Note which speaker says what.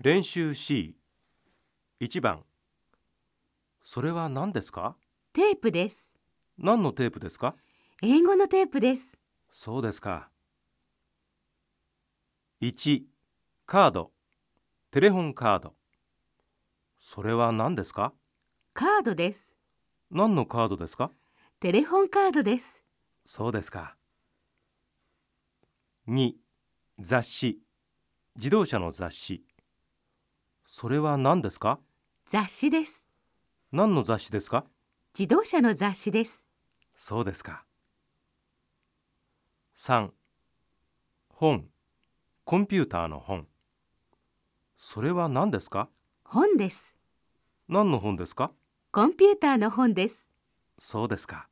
Speaker 1: 練習 C1 番。それは何ですか？
Speaker 2: テープです。
Speaker 1: 何のテープですか？
Speaker 2: 英語のテープです。
Speaker 1: そうですか。1カード。テレホンカード。それは何ですか？
Speaker 2: カードです。
Speaker 1: 何のカードですか？
Speaker 2: テレホンカードです。
Speaker 1: そうですか。2雑誌。自動車の雑誌それは何ですか？
Speaker 2: 雑誌です。
Speaker 1: 何の雑誌ですか？
Speaker 2: 自動車の雑誌です。
Speaker 1: そうですか3本コンピューターの本それは何ですか？
Speaker 2: 本です。
Speaker 1: 何の本ですか？
Speaker 2: コンピューターの本です。
Speaker 1: そうですか